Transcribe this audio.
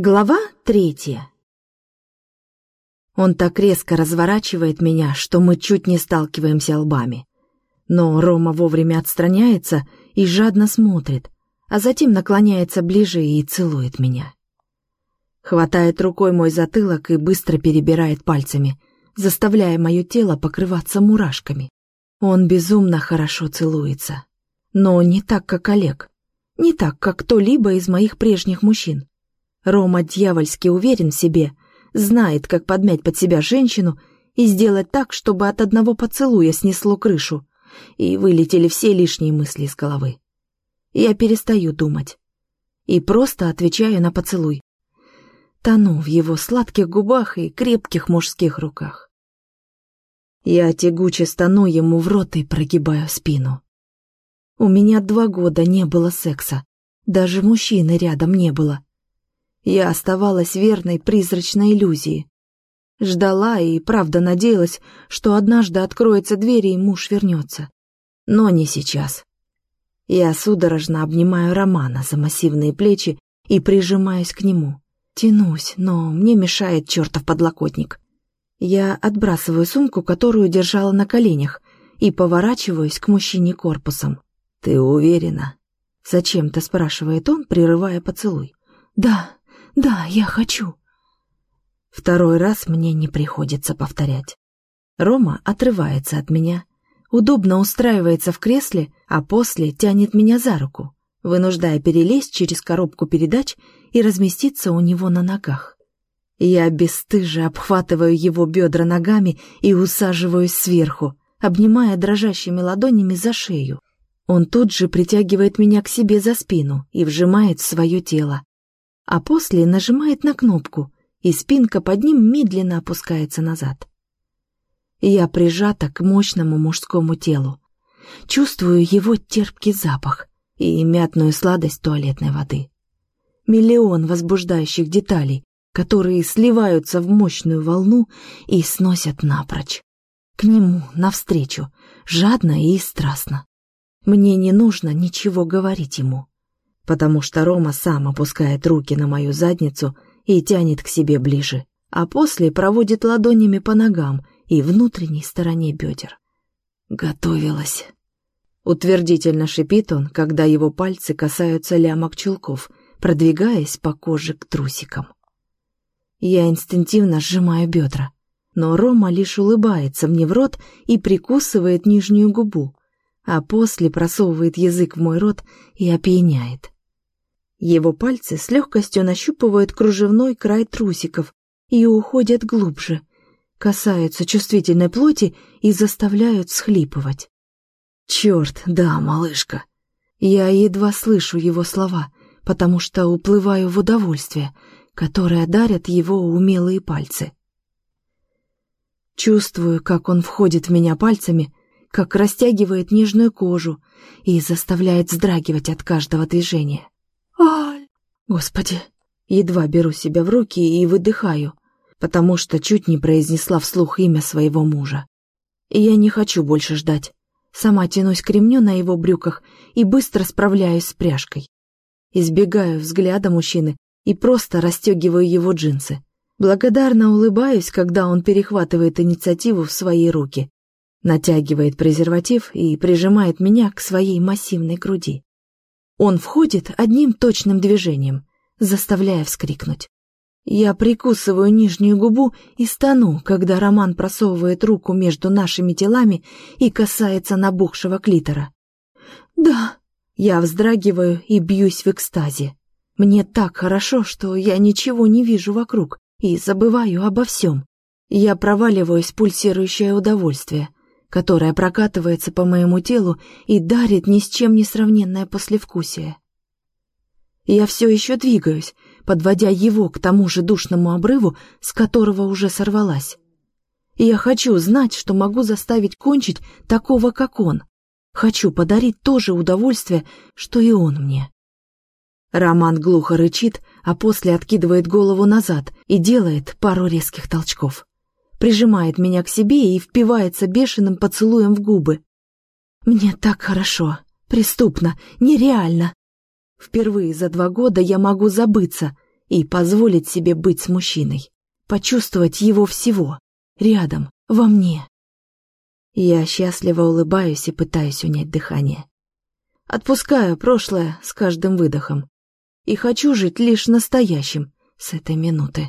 Глава третья. Он так резко разворачивает меня, что мы чуть не сталкиваемся лбами. Но Рома вовремя отстраняется и жадно смотрит, а затем наклоняется ближе и целует меня. Хватает рукой мой затылок и быстро перебирает пальцами, заставляя мое тело покрываться мурашками. Он безумно хорошо целуется. Но не так, как Олег. Не так, как кто-либо из моих прежних мужчин. Рома дьявольски уверен в себе, знает, как подмять под себя женщину и сделать так, чтобы от одного поцелуя снесло крышу, и вылетели все лишние мысли из головы. Я перестаю думать и просто отвечаю на поцелуй. Тону в его сладких губах и крепких мужских руках. Я тягуче стану ему в рот и прогибаю спину. У меня два года не было секса, даже мужчины рядом не было. Я оставалась верной призрачной иллюзии. Ждала и правда надеялась, что однажды откроется дверь и муж вернется. Но не сейчас. Я судорожно обнимаю Романа за массивные плечи и прижимаюсь к нему. Тянусь, но мне мешает чертов подлокотник. Я отбрасываю сумку, которую держала на коленях, и поворачиваюсь к мужчине корпусом. «Ты уверена?» Зачем-то спрашивает он, прерывая поцелуй. «Да», «Да, я хочу». Второй раз мне не приходится повторять. Рома отрывается от меня, удобно устраивается в кресле, а после тянет меня за руку, вынуждая перелезть через коробку передач и разместиться у него на ногах. Я бесстыже обхватываю его бедра ногами и усаживаюсь сверху, обнимая дрожащими ладонями за шею. Он тут же притягивает меня к себе за спину и вжимает в свое тело, а после нажимает на кнопку, и спинка под ним медленно опускается назад. Я прижата к мощному мужскому телу. Чувствую его терпкий запах и мятную сладость туалетной воды. Миллион возбуждающих деталей, которые сливаются в мощную волну и сносят напрочь. К нему, навстречу, жадно и страстно. Мне не нужно ничего говорить ему потому что Рома сам опускает руки на мою задницу и тянет к себе ближе, а после проводит ладонями по ногам и внутренней стороне бедер. Готовилась. Утвердительно шипит он, когда его пальцы касаются лямок чулков, продвигаясь по коже к трусикам. Я инстинктивно сжимаю бедра, но Рома лишь улыбается мне в рот и прикусывает нижнюю губу, а после просовывает язык в мой рот и опьяняет. Его пальцы с легкостью нащупывают кружевной край трусиков и уходят глубже, касаются чувствительной плоти и заставляют схлипывать. «Черт, да, малышка!» Я едва слышу его слова, потому что уплываю в удовольствие, которое дарят его умелые пальцы. Чувствую, как он входит в меня пальцами, как растягивает нежную кожу и заставляет вздрагивать от каждого движения. Господи, едва беру себя в руки и выдыхаю, потому что чуть не произнесла вслух имя своего мужа. Я не хочу больше ждать. Сама тянусь к ремню на его брюках и быстро справляюсь с пряжкой. Избегаю взгляда мужчины и просто расстегиваю его джинсы. Благодарно улыбаюсь, когда он перехватывает инициативу в свои руки, натягивает презерватив и прижимает меня к своей массивной груди. Он входит одним точным движением, заставляя вскрикнуть. Я прикусываю нижнюю губу и стану, когда Роман просовывает руку между нашими телами и касается набухшего клитора. «Да!» Я вздрагиваю и бьюсь в экстазе. Мне так хорошо, что я ничего не вижу вокруг и забываю обо всем. Я проваливаюсь пульсирующее удовольствие, которая прокатывается по моему телу и дарит ни с чем не сравненное послевкусие. Я все еще двигаюсь, подводя его к тому же душному обрыву, с которого уже сорвалась. я хочу знать, что могу заставить кончить такого, как он. Хочу подарить то же удовольствие, что и он мне. Роман глухо рычит, а после откидывает голову назад и делает пару резких толчков прижимает меня к себе и впивается бешеным поцелуем в губы. Мне так хорошо, преступно, нереально. Впервые за два года я могу забыться и позволить себе быть с мужчиной, почувствовать его всего, рядом, во мне. Я счастливо улыбаюсь и пытаюсь унять дыхание. Отпускаю прошлое с каждым выдохом и хочу жить лишь настоящим с этой минуты.